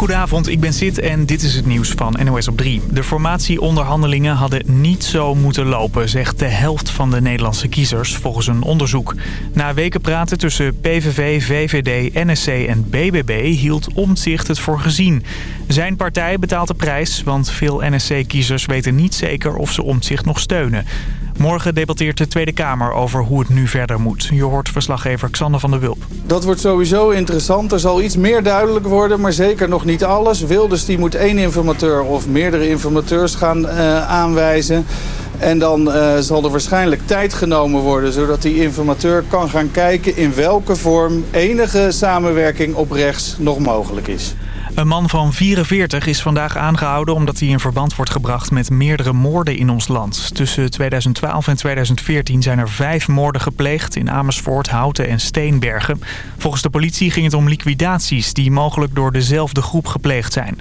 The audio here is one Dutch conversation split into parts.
Goedenavond, ik ben Sid en dit is het nieuws van NOS op 3. De formatieonderhandelingen hadden niet zo moeten lopen, zegt de helft van de Nederlandse kiezers volgens een onderzoek. Na weken praten tussen PVV, VVD, NSC en BBB hield Omtzigt het voor gezien. Zijn partij betaalt de prijs, want veel NSC-kiezers weten niet zeker of ze Omtzigt nog steunen. Morgen debatteert de Tweede Kamer over hoe het nu verder moet. Je hoort verslaggever Xander van der Wulp. Dat wordt sowieso interessant. Er zal iets meer duidelijk worden, maar zeker nog niet alles. Wilders die moet één informateur of meerdere informateurs gaan uh, aanwijzen. En dan uh, zal er waarschijnlijk tijd genomen worden... zodat die informateur kan gaan kijken in welke vorm enige samenwerking op rechts nog mogelijk is. Een man van 44 is vandaag aangehouden omdat hij in verband wordt gebracht met meerdere moorden in ons land. Tussen 2012 en 2014 zijn er vijf moorden gepleegd in Amersfoort, Houten en Steenbergen. Volgens de politie ging het om liquidaties die mogelijk door dezelfde groep gepleegd zijn.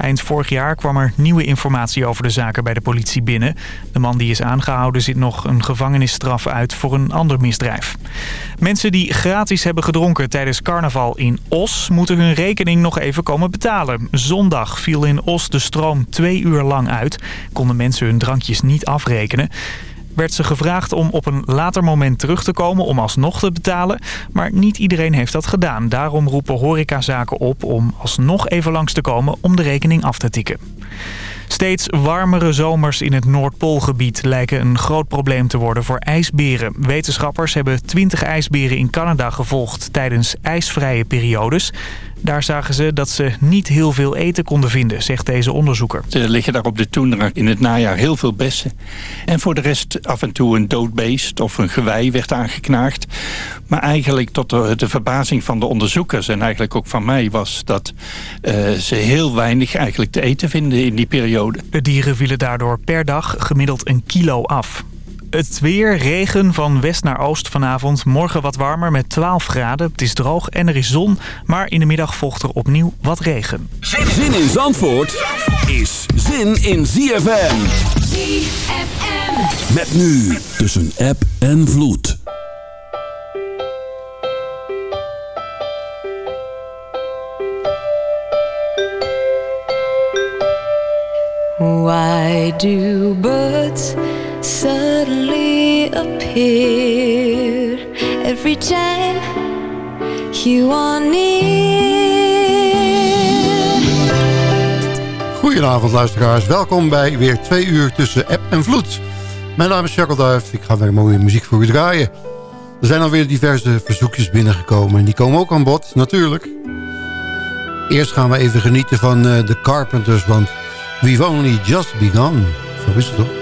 Eind vorig jaar kwam er nieuwe informatie over de zaken bij de politie binnen. De man die is aangehouden zit nog een gevangenisstraf uit voor een ander misdrijf. Mensen die gratis hebben gedronken tijdens carnaval in Os... moeten hun rekening nog even komen betalen. Zondag viel in Os de stroom twee uur lang uit. Konden mensen hun drankjes niet afrekenen werd ze gevraagd om op een later moment terug te komen om alsnog te betalen. Maar niet iedereen heeft dat gedaan. Daarom roepen horecazaken op om alsnog even langs te komen om de rekening af te tikken. Steeds warmere zomers in het Noordpoolgebied lijken een groot probleem te worden voor ijsberen. Wetenschappers hebben 20 ijsberen in Canada gevolgd tijdens ijsvrije periodes. Daar zagen ze dat ze niet heel veel eten konden vinden, zegt deze onderzoeker. Er liggen daar op de toendra in het najaar heel veel bessen. En voor de rest af en toe een dood beest of een gewei werd aangeknaagd. Maar eigenlijk tot de, de verbazing van de onderzoekers en eigenlijk ook van mij... was dat uh, ze heel weinig eigenlijk te eten vinden in die periode. De dieren vielen daardoor per dag gemiddeld een kilo af. Het weer, regen van west naar oost vanavond. Morgen wat warmer met 12 graden. Het is droog en er is zon. Maar in de middag volgt er opnieuw wat regen. Zin in Zandvoort is zin in ZFM. ZFM. Met nu tussen app en vloed. Why do birds suddenly appear every time you are near. Goedenavond luisteraars, welkom bij weer twee uur tussen app en vloed. Mijn naam is Jacques Duif, ik ga weer mooie muziek voor u draaien. Er zijn alweer diverse verzoekjes binnengekomen en die komen ook aan bod, natuurlijk. Eerst gaan we even genieten van uh, de Carpenters, want we've only just begun. Zo is het toch?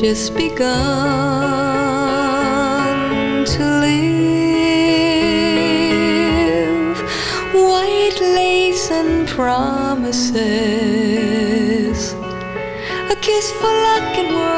Just begun to live. White lace and promises. A kiss for luck and we're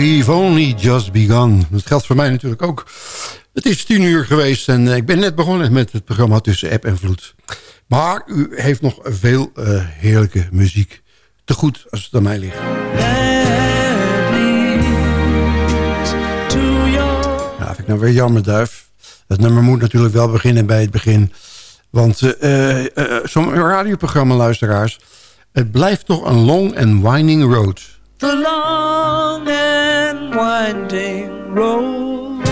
we've only just begun. Dat geldt voor mij natuurlijk ook. Het is tien uur geweest en eh, ik ben net begonnen met het programma Tussen App en Vloed. Maar u heeft nog veel eh, heerlijke muziek te goed als het aan mij ligt. Nou weer jammer, Duif. Het nummer moet natuurlijk wel beginnen bij het begin. Want zo'n radioprogramma, luisteraars... het blijft toch een long and winding road. the long and winding road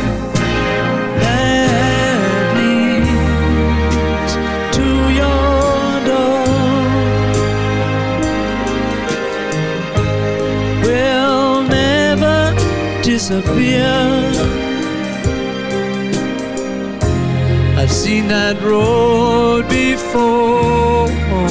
to your door will never disappear. I've seen that road before.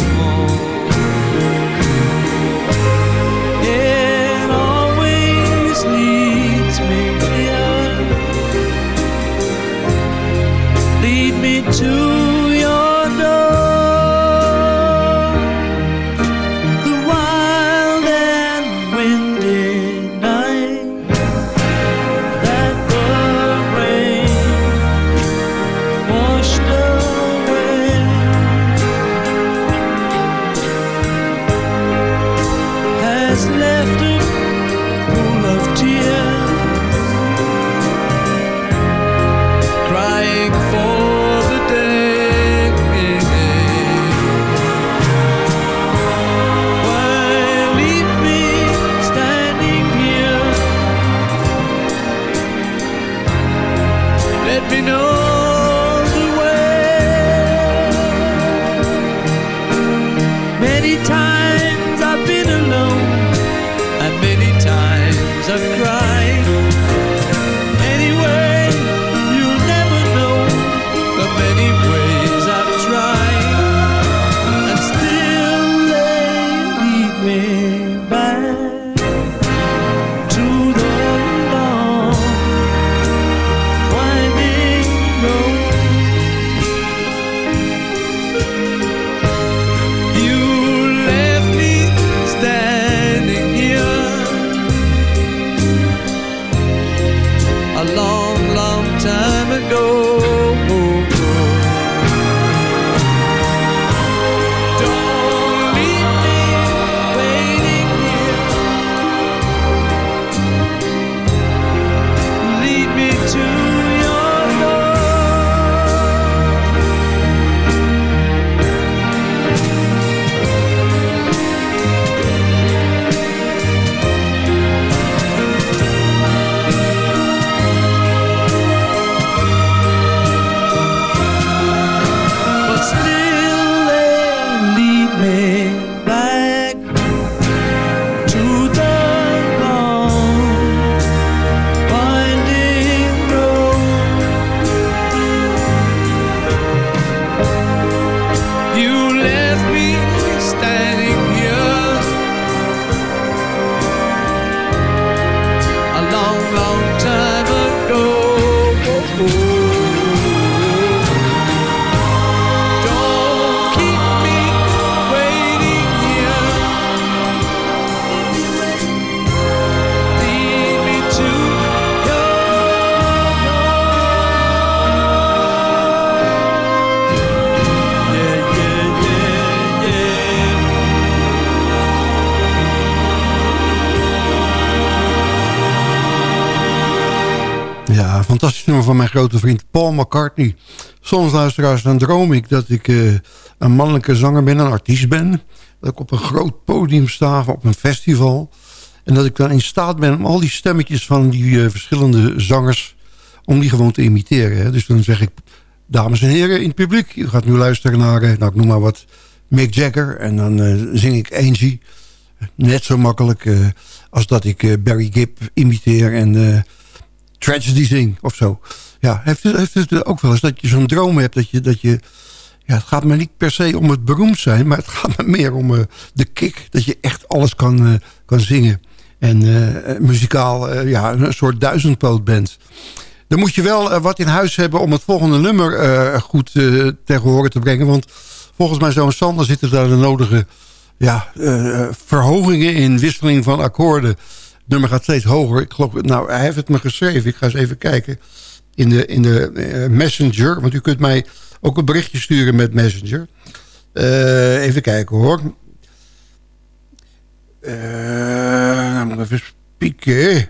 Van mijn grote vriend Paul McCartney. Soms luisteraars, dan droom ik dat ik uh, een mannelijke zanger ben, een artiest ben. Dat ik op een groot podium sta, op een festival. En dat ik dan in staat ben om al die stemmetjes van die uh, verschillende zangers... om die gewoon te imiteren. Hè. Dus dan zeg ik, dames en heren in het publiek... u gaat nu luisteren naar, uh, nou ik noem maar wat, Mick Jagger. En dan zing ik Angie. Net zo makkelijk als dat ik Barry Gibb imiteer en tragedy zing of zo. Ja, heeft het, heeft ook wel eens dat je zo'n droom hebt dat je... Dat je ja, het gaat me niet per se om het beroemd zijn... maar het gaat me meer om uh, de kick. Dat je echt alles kan, uh, kan zingen. En uh, muzikaal ja, een soort duizendpoot bent. Dan moet je wel wat in huis hebben om het volgende nummer goed tegen horen te brengen. Want volgens mij zo'n Sander zitten daar de nodige ja, verhogingen in. Wisseling van akkoorden nummer gaat steeds hoger. Ik geloof, nou, hij heeft het me geschreven. Ik ga eens even kijken in de, in de uh, Messenger. Want u kunt mij ook een berichtje sturen met Messenger. Uh, even kijken hoor. Uh, nou even spieken.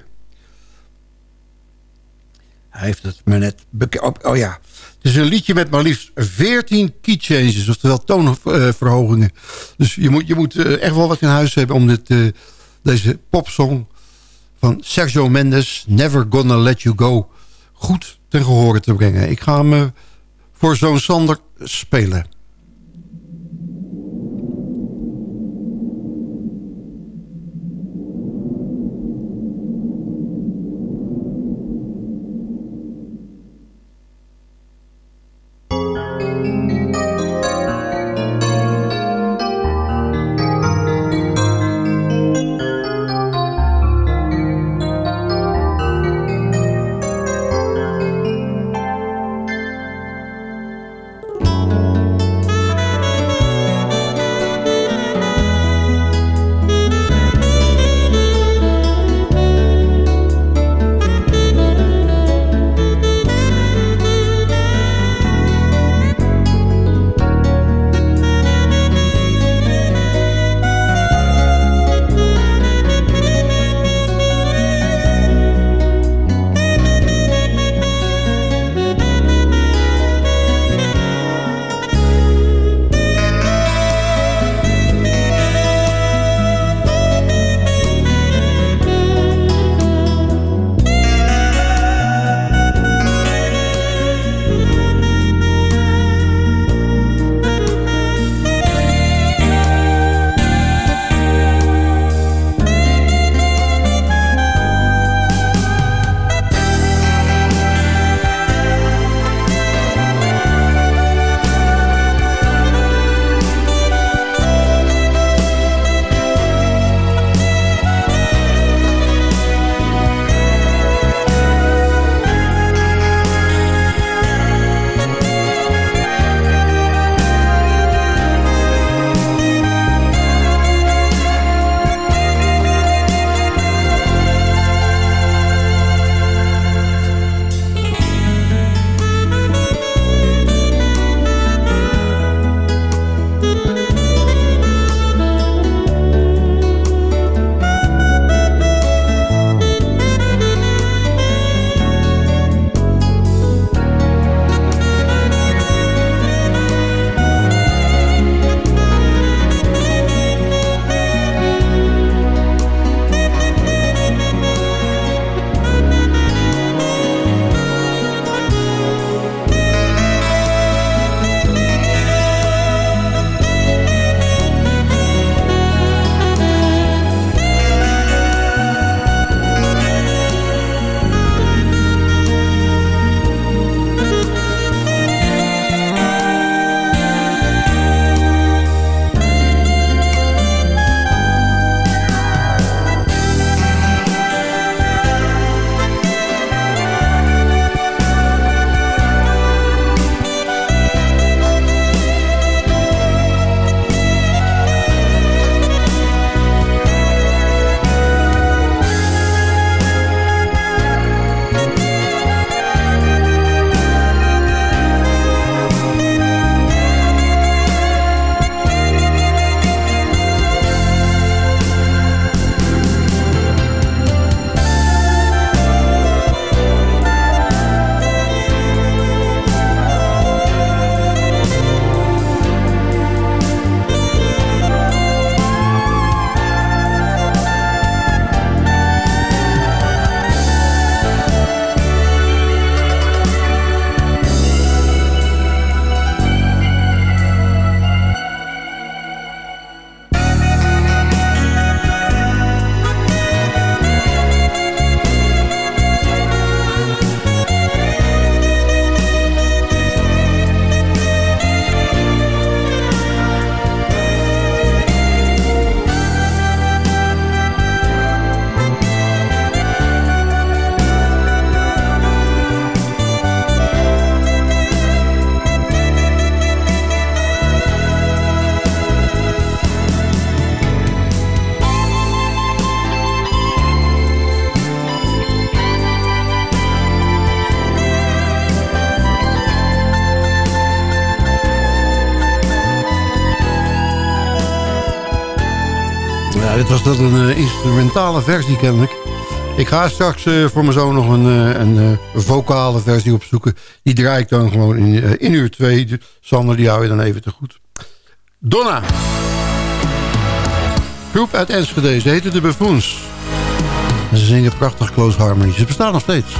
Hij heeft het me net bekend. Oh, ja. Het is een liedje met maar liefst 14 key changes. Oftewel toonverhogingen. Dus je moet, je moet echt wel wat in huis hebben om dit, deze popsong van Sergio Mendes, Never Gonna Let You Go, goed ten gehore te brengen. Ik ga hem eh, voor zo'n Sander spelen. Dat een eh, instrumentale versie kennelijk. Ik ga straks eh, voor mijn zoon nog een, uh, een vocale versie opzoeken. Die draai ik dan gewoon in, in uur 2. Sander, die hou je dan even te goed. Donna. Groep uit Enschede. Ze heten de Buffoons. Ze zingen prachtig Close Harmony. Ze bestaan nog steeds.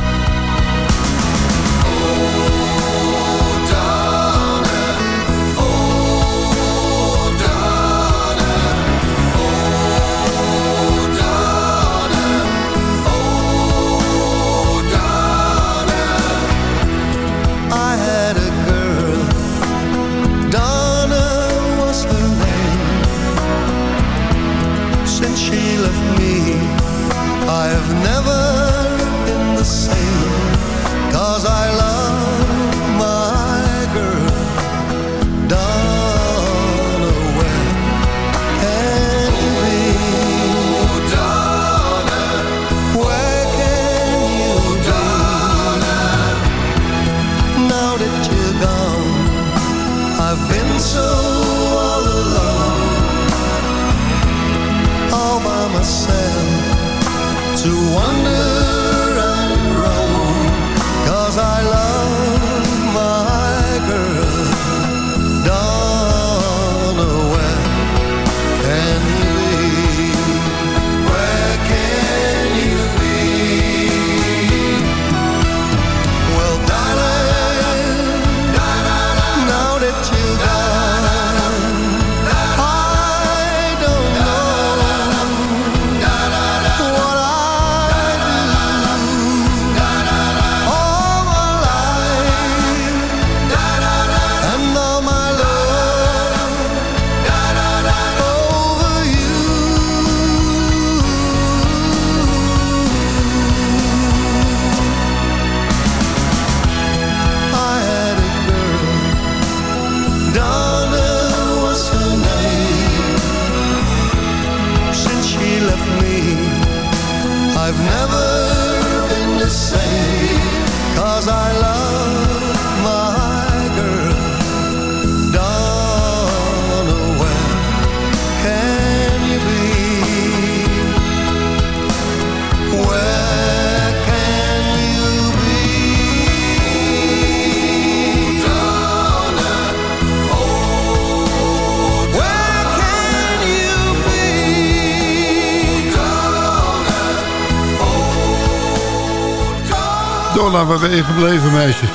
Waar ben je gebleven, meisje?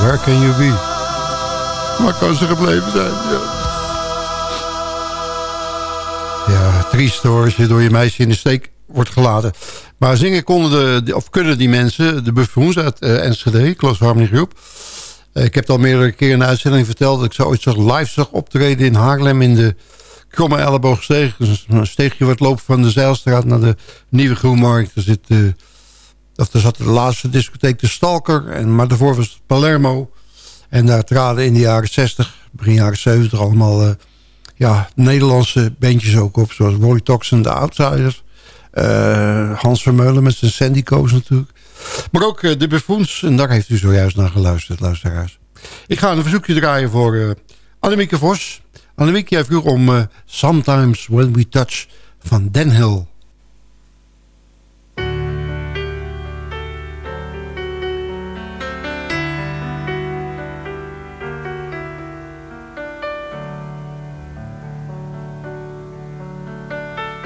Where can you be? Waar kan ze gebleven zijn? Ja, ja triest hoor, als je door je meisje in de steek wordt gelaten. Maar zingen konden de, of kunnen die mensen, de buffoons uit uh, Enschede, Close Harmony Groep. Uh, ik heb al meerdere keren in de uitzending verteld... dat ik zo ooit zag live zag optreden in Haarlem in de Kromme Elleboogsteeg. Een steegje wat loopt van de Zeilstraat naar de Nieuwe Groenmarkt. Er zit... Uh, er zat de laatste discotheek de Stalker. En, maar daarvoor was het Palermo. En daar traden in de jaren 60, begin jaren 70 allemaal uh, ja, Nederlandse bandjes ook op. Zoals Roy Toxen, de Outsiders. Uh, Hans Vermeulen met zijn Sandyco's natuurlijk. Maar ook uh, de Buffoons. En daar heeft u zojuist naar geluisterd, luisteraars. Ik ga een verzoekje draaien voor uh, Annemieke Vos. Annemieke, jij vroeg om Sometimes When We Touch van Den Hill.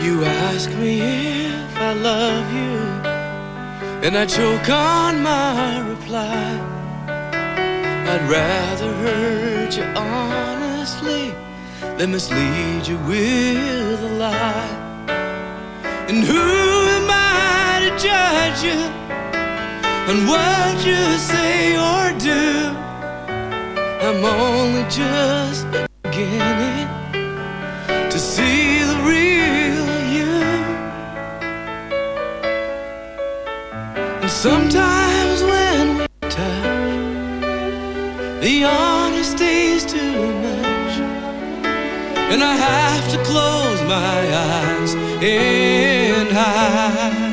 You ask me if I love you, and I choke on my reply. I'd rather hurt you honestly than mislead you with a lie. And who am I to judge you on what you say or do? I'm only just beginning and I have to close my eyes and hide.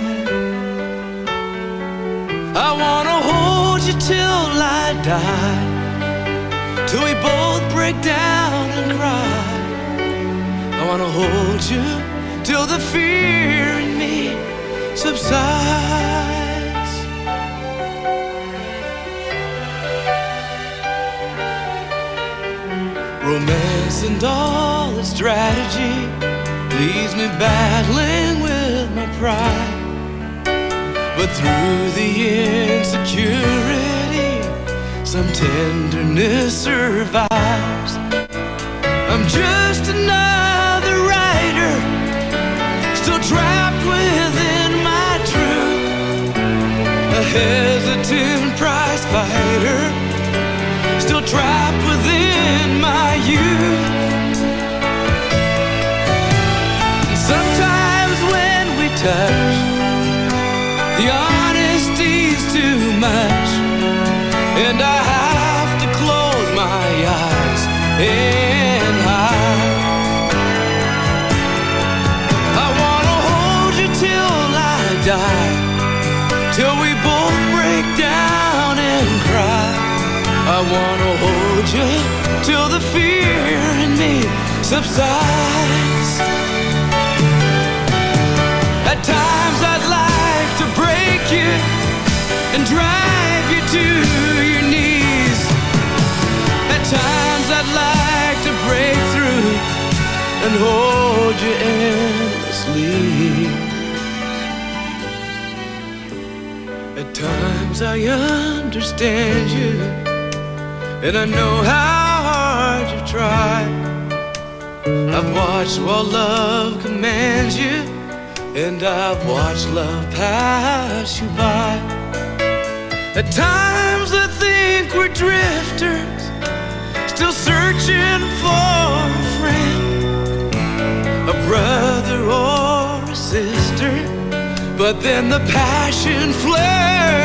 I wanna hold you till I die, till we both break down and cry. I wanna hold you till the fear in me subsides. Romance and all its strategy leaves me battling with my pride. But through the insecurity, some tenderness survives. I'm just another writer, still trapped within my truth. A hesitant prize fighter, still trapped within my youth. Sometimes when we touch, subsides. At times I'd like to break you and drive you to your knees. At times I'd like to break through and hold you endlessly. At times I understand you and I know how hard you try. I've watched while love commands you and I've watched love pass you by. At times I think we're drifters, still searching for a friend, a brother or a sister. But then the passion flares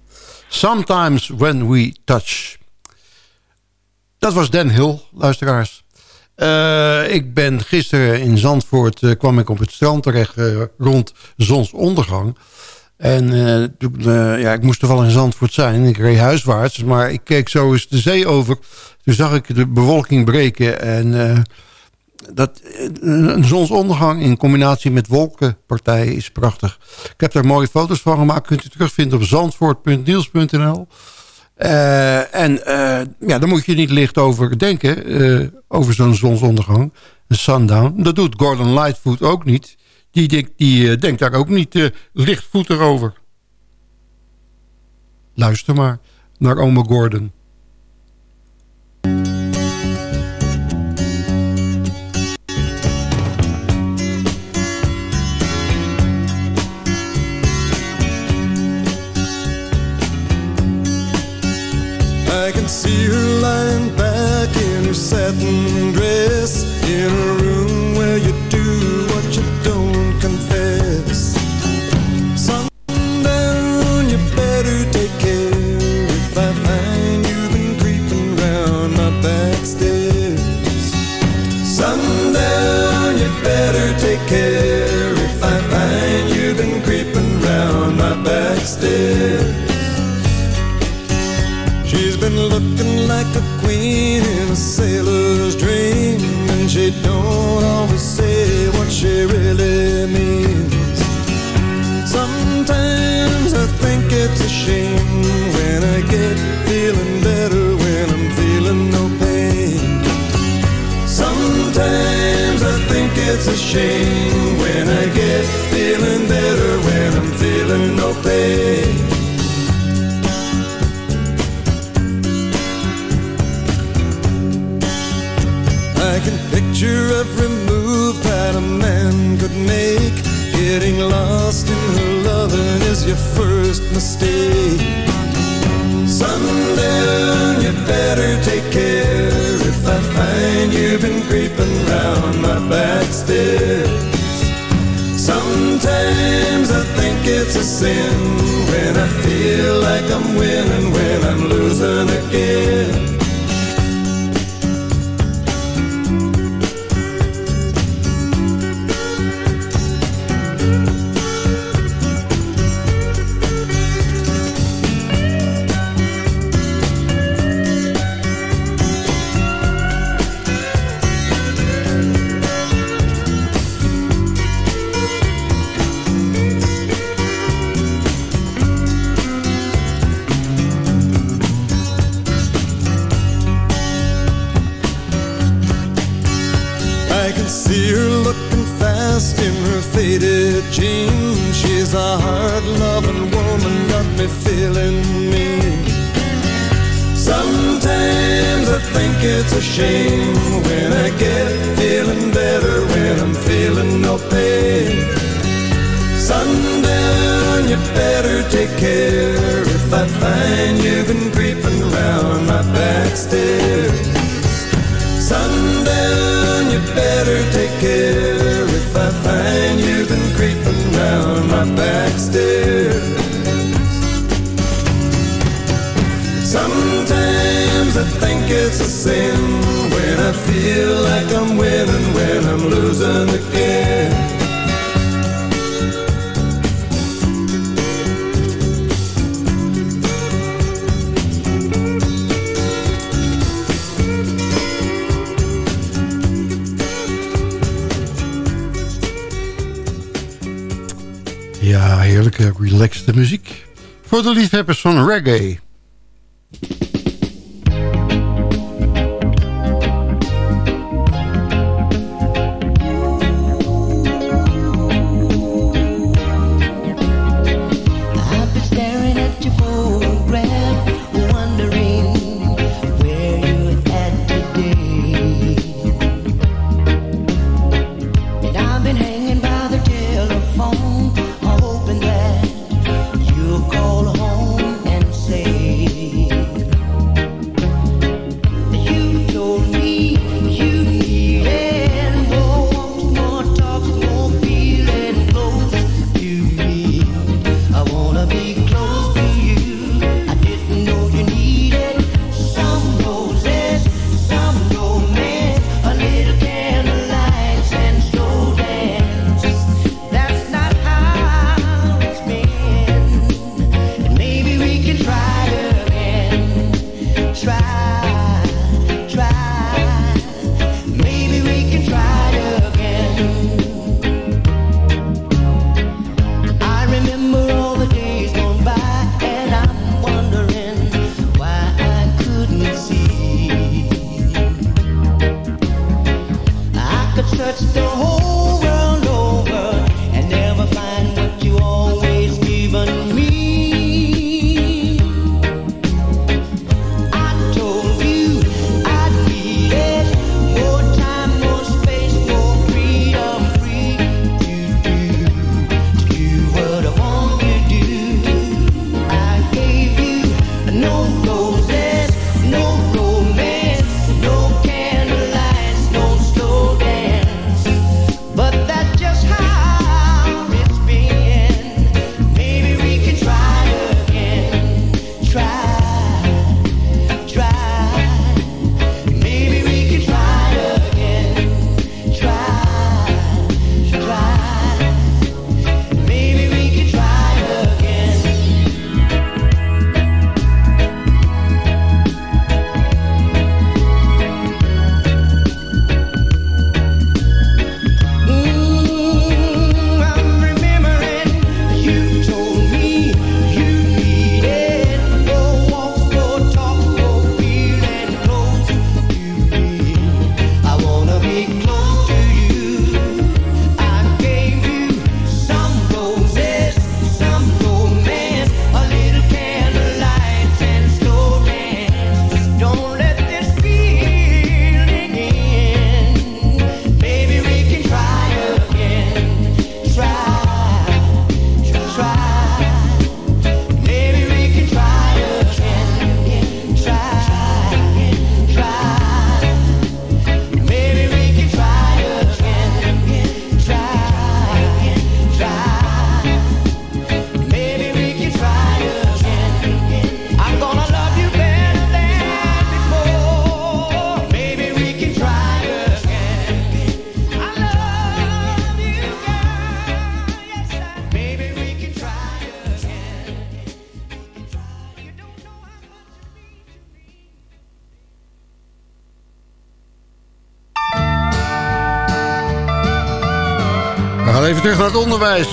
Sometimes when we touch. Dat was Dan Hill, luisteraars. Eh, ik ben gisteren in Zandvoort, eh, kwam ik op het strand terecht eh, rond zonsondergang. En ja, ik moest wel in Zandvoort zijn. Ik reed huiswaarts, maar ik keek zo eens de zee over. Toen zag ik de bewolking breken en... eh, dat, een zonsondergang in combinatie met wolkenpartijen is prachtig. Ik heb daar mooie foto's van gemaakt. Kunt u terugvinden op zandvoort.niels.nl. Eh, en eh, ja, daar moet je niet licht over denken. eh, over zo'n zonsondergang. Een sundown. Dat doet Gordon Lightfoot ook niet. Die, die eh, denkt daar ook niet eh, lichtvoetig over. Luister maar naar ome Gordon. See her lying back in her satin dress in a room where you do what you don't confess. Sundown, you better take care if I find you've been creeping round my back stairs. Sundown, you better take care looking like a queen in a sailor's dream, and she don't always say what she really means. Sometimes I think it's a shame when I get feeling better when I'm feeling no pain. Sometimes I think it's a shame Ja, heerlijke, relaxte muziek. Voor de liefhebbers van reggae. Even terug naar het onderwijs.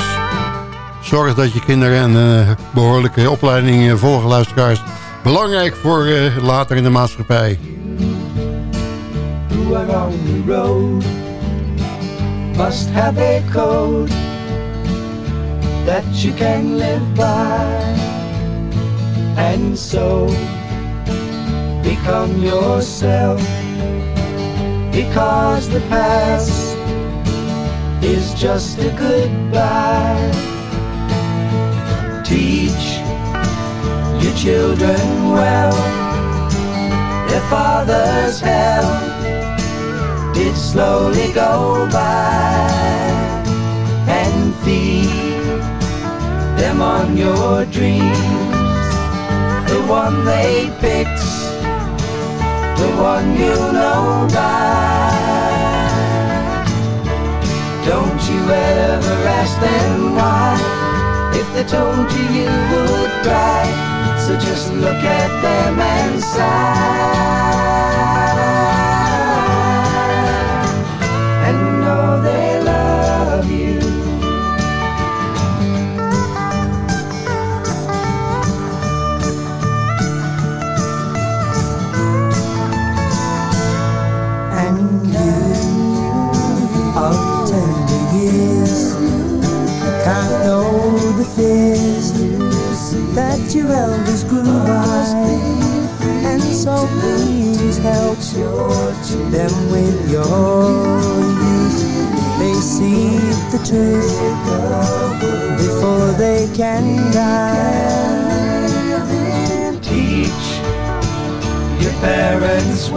Zorg dat je kinderen een eh, behoorlijke opleiding eh, volgen, luisteraars. Belangrijk voor eh, later in de maatschappij. who are on the road must have a code that you can live by and so become yourself because the past is just a goodbye teach your children well their father's hell did slowly go by and feed them on your dreams. The one they picked, the one you know by. Don't you ever ask them why. If they told you you would cry, so just look at them and sigh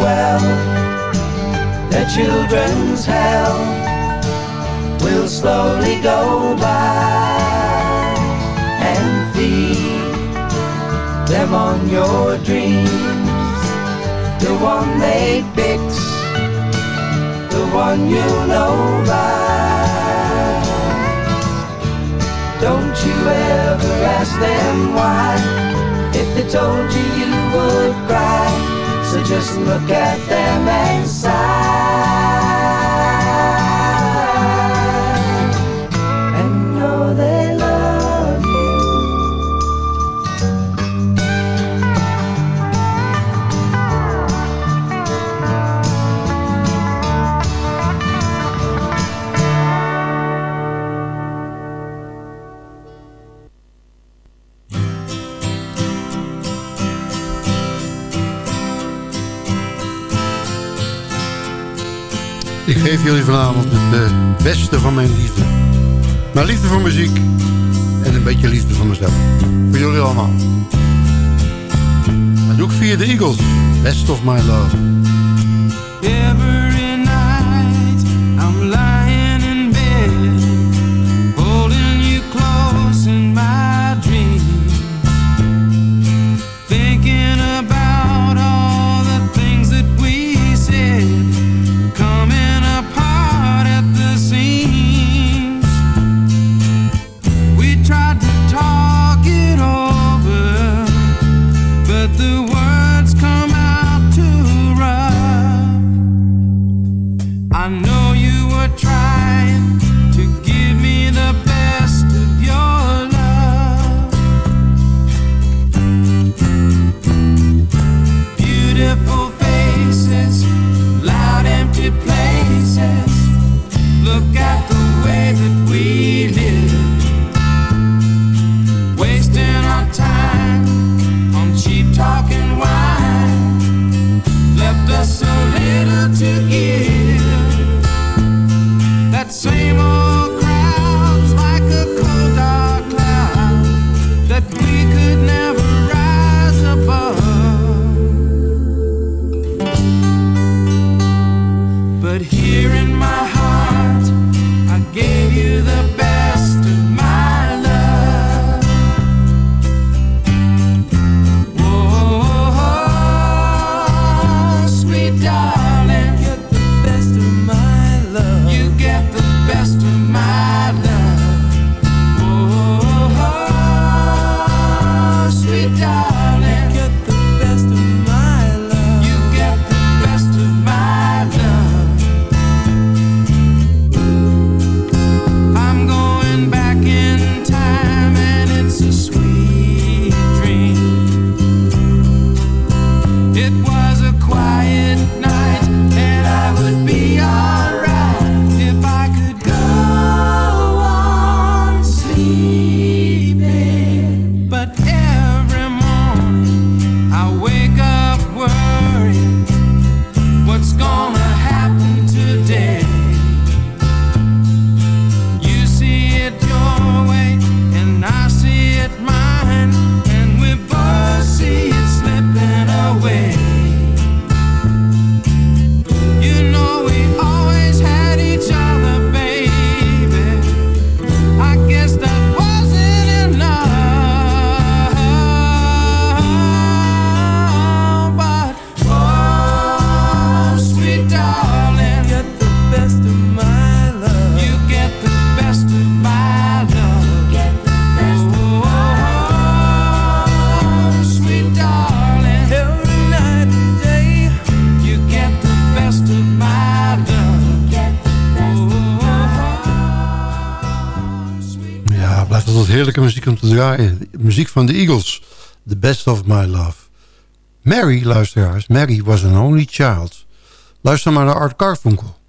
well. Their children's hell will slowly go by and feed them on your dreams. The one they picked, the one you know by. Don't you ever ask them why. If they told you you would cry, so just look at them and sigh geef jullie vanavond het eh, beste van mijn liefde. Mijn liefde voor muziek en een beetje liefde voor mezelf. Voor jullie allemaal. Dat doe ik via de Eagles. Best of my love. Muziek van de Eagles. The Best of My Love. Mary, luisteraars. Mary was an only child. Luister maar naar Art Carfunkel.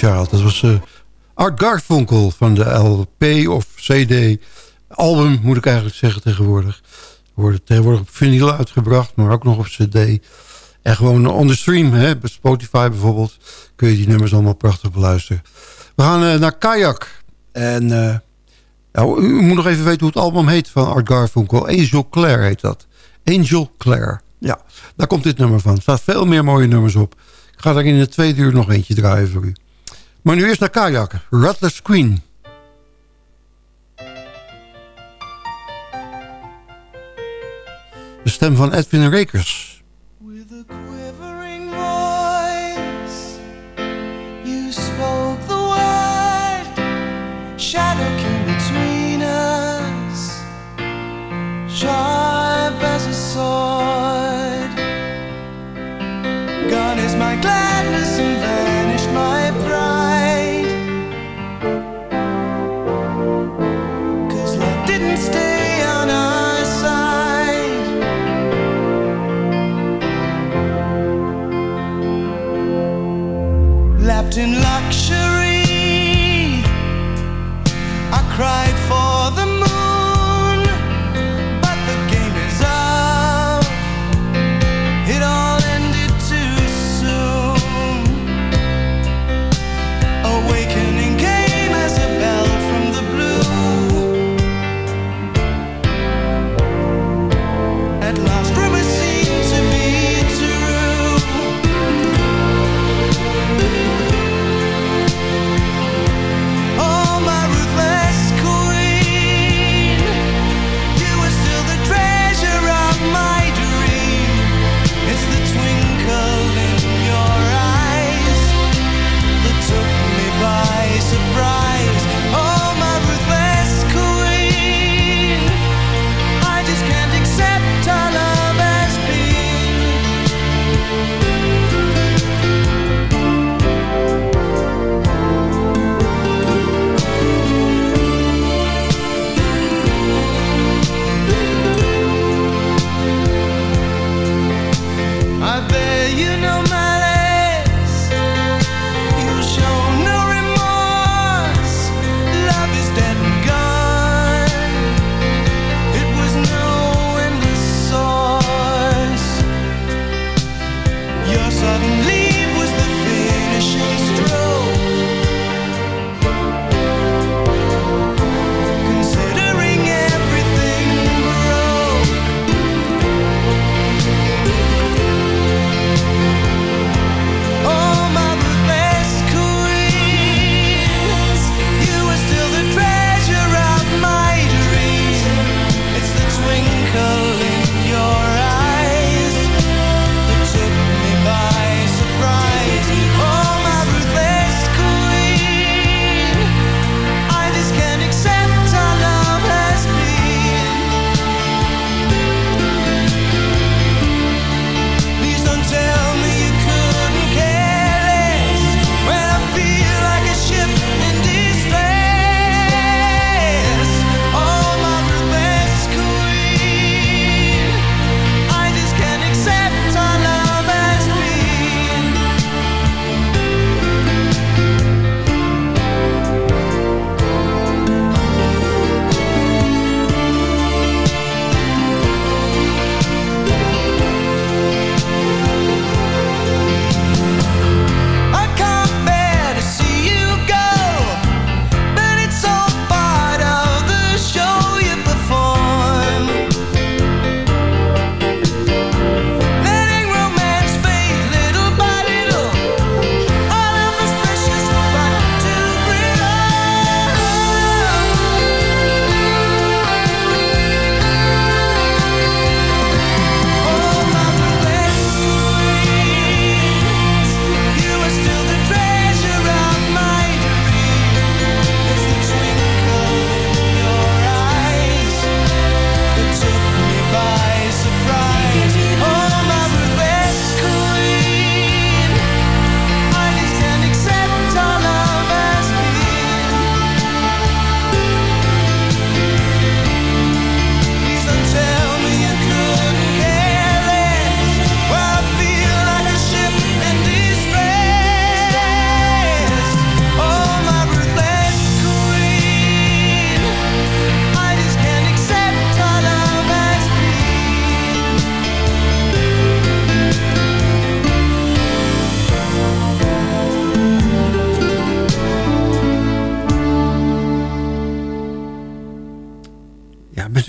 Dat was eh, Art Garfunkel van de LP of CD. Album moet ik eigenlijk zeggen tegenwoordig. Wordt tegenwoordig op vinyl uitgebracht, maar ook nog op CD. En gewoon on the stream, Spotify bijvoorbeeld, kun je die nummers allemaal prachtig beluisteren. We gaan eh, naar Kayak. En eh, nou, u moet nog even weten hoe het album heet van Art Garfunkel. Angel Claire heet dat. Angel Claire. Ja, daar komt dit nummer van. Er staat veel meer mooie nummers op. Ik ga daar in de tweede uur nog eentje draaien voor u. Maar nu eerst naar kajakken. Rattler's Queen. De stem van Edwin Rekers.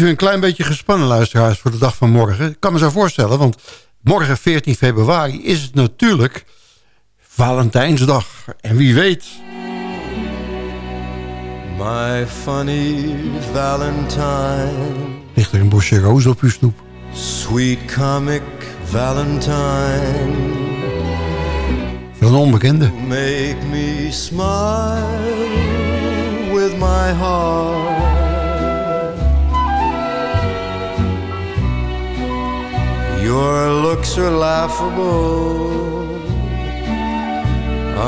Een klein beetje gespannen, luisteraars, voor de dag van morgen? Ik kan me zo voorstellen, want morgen 14 februari is het natuurlijk Valentijnsdag. En wie weet... My funny Valentine, ligt er een bosje roos op uw snoep. sweet comic Valentine, Voor een onbekende. make me smile with my heart. Your looks are laughable,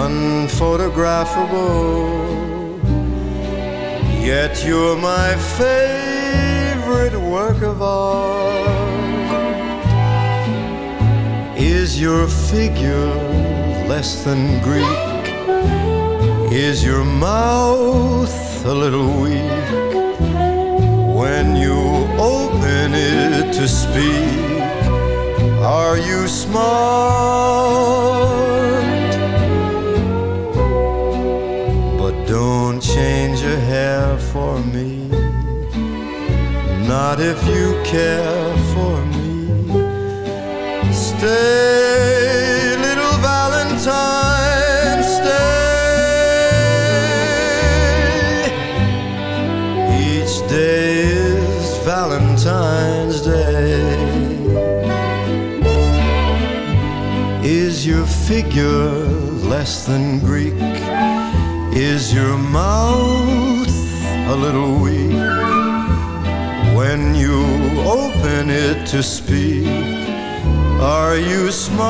unphotographable. Yet you're my favorite work of art. Is your figure less than Greek? Is your mouth a little weak? When you open it to speak, are you smart? But don't change your hair for me. Not if you care for figure less than Greek? Is your mouth a little weak? When you open it to speak, are you smart?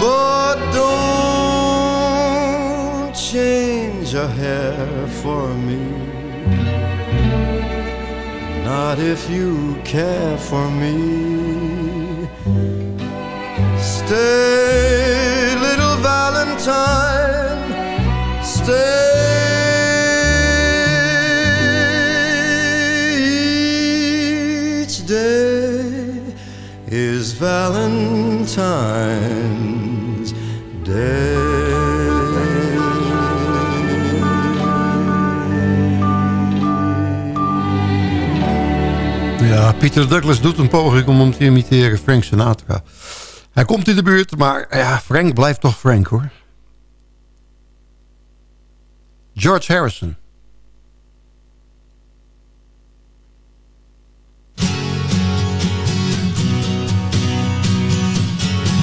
But don't change a hair for me. Not if you care for me. Stay. Day is Valentine's Ja, Peter Douglas doet een poging om hem te imiteren, Frank Sinatra. Hij komt in de buurt, maar ja, Frank blijft toch Frank, hoor. George Harrison.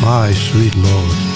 My sweet Lord.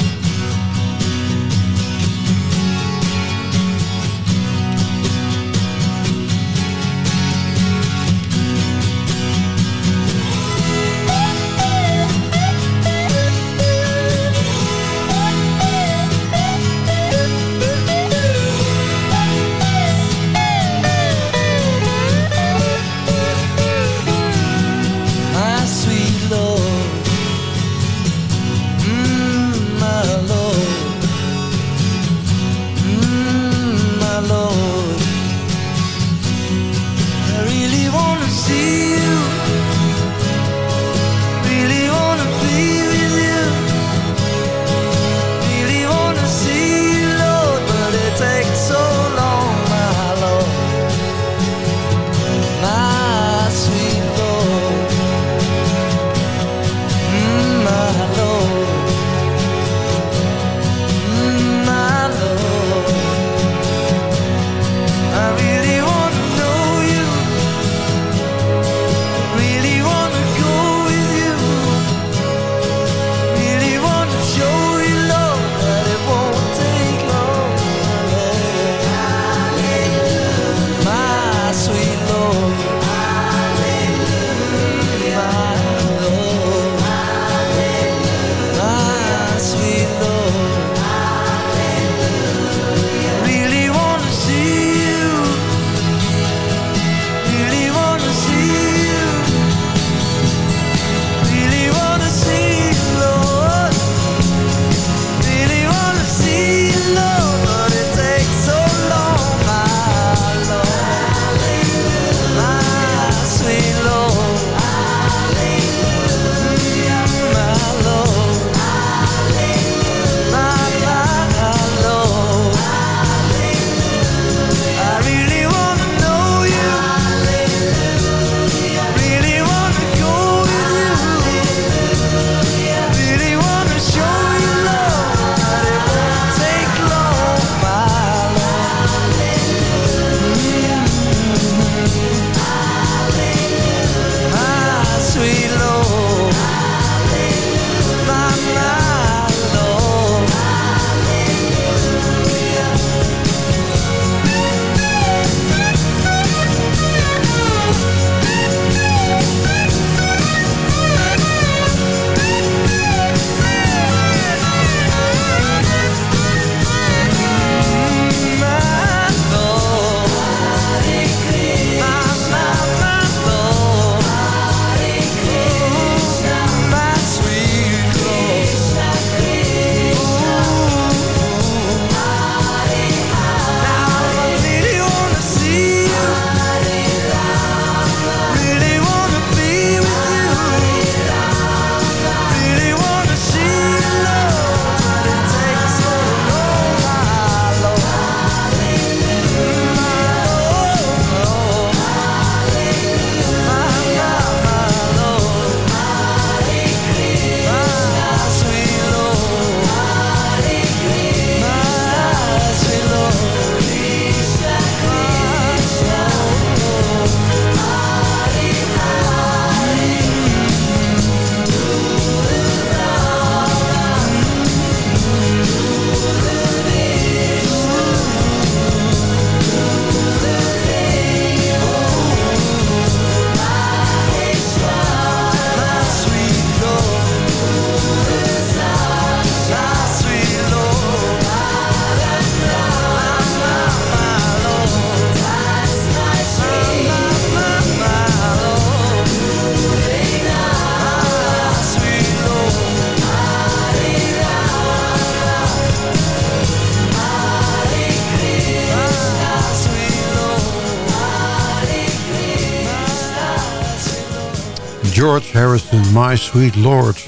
Harrison, My Sweet Lord.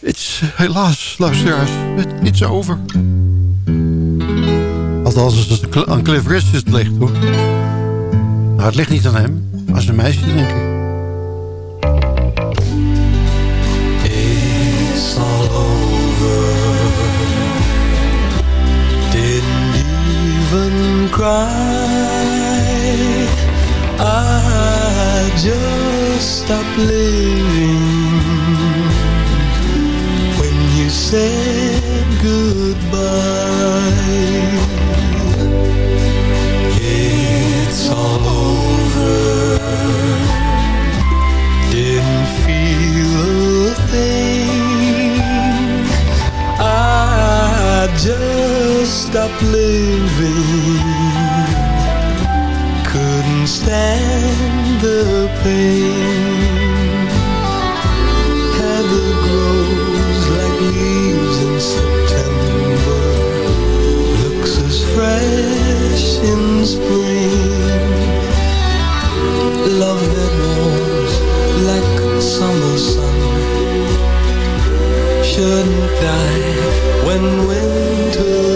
Het is helaas, luisteraars, iets over. Althans, als het aan Cliff Richard ligt, hoor. Nou, het ligt niet aan hem, aan zijn meisje, denk ik. Just stop living. Couldn't stand the pain. Heather grows like leaves in September. Looks as fresh in spring. Love that warms like summer sun shouldn't die when winter to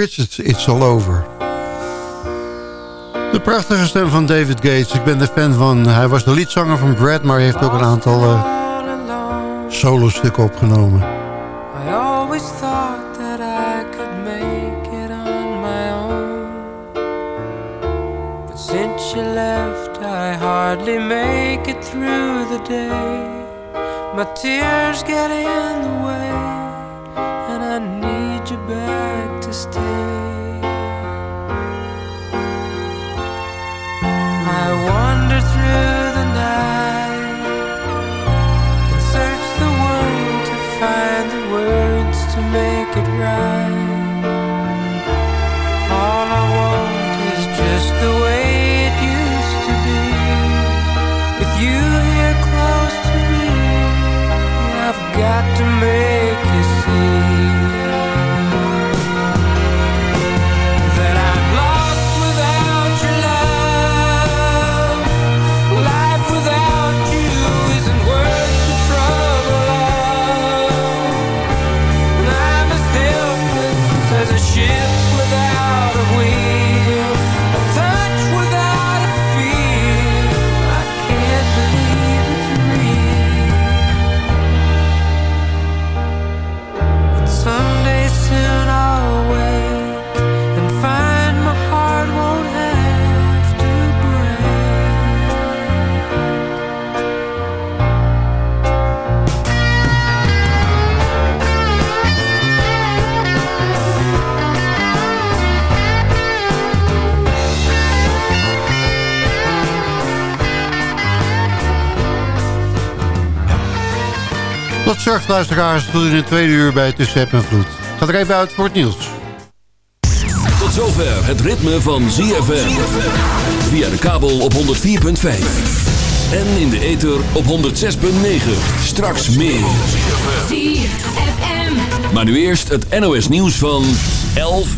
Richards, It's All Over. De prachtige stem van David Gates. Ik ben de fan van... Hij was de liedzanger van Brad, maar hij heeft ook een aantal uh, solo-stukken opgenomen. I always thought that I could make it on my own. But since you left, I hardly make it through the day. My tears get in the way, still Tot straks, luisteraars, tot in het tweede uur bij Tussen en Vloed. Ga er even uit voor het nieuws. Tot zover het ritme van ZFM. Via de kabel op 104.5. En in de ether op 106.9. Straks meer. ZFM. Maar nu eerst het NOS nieuws van 11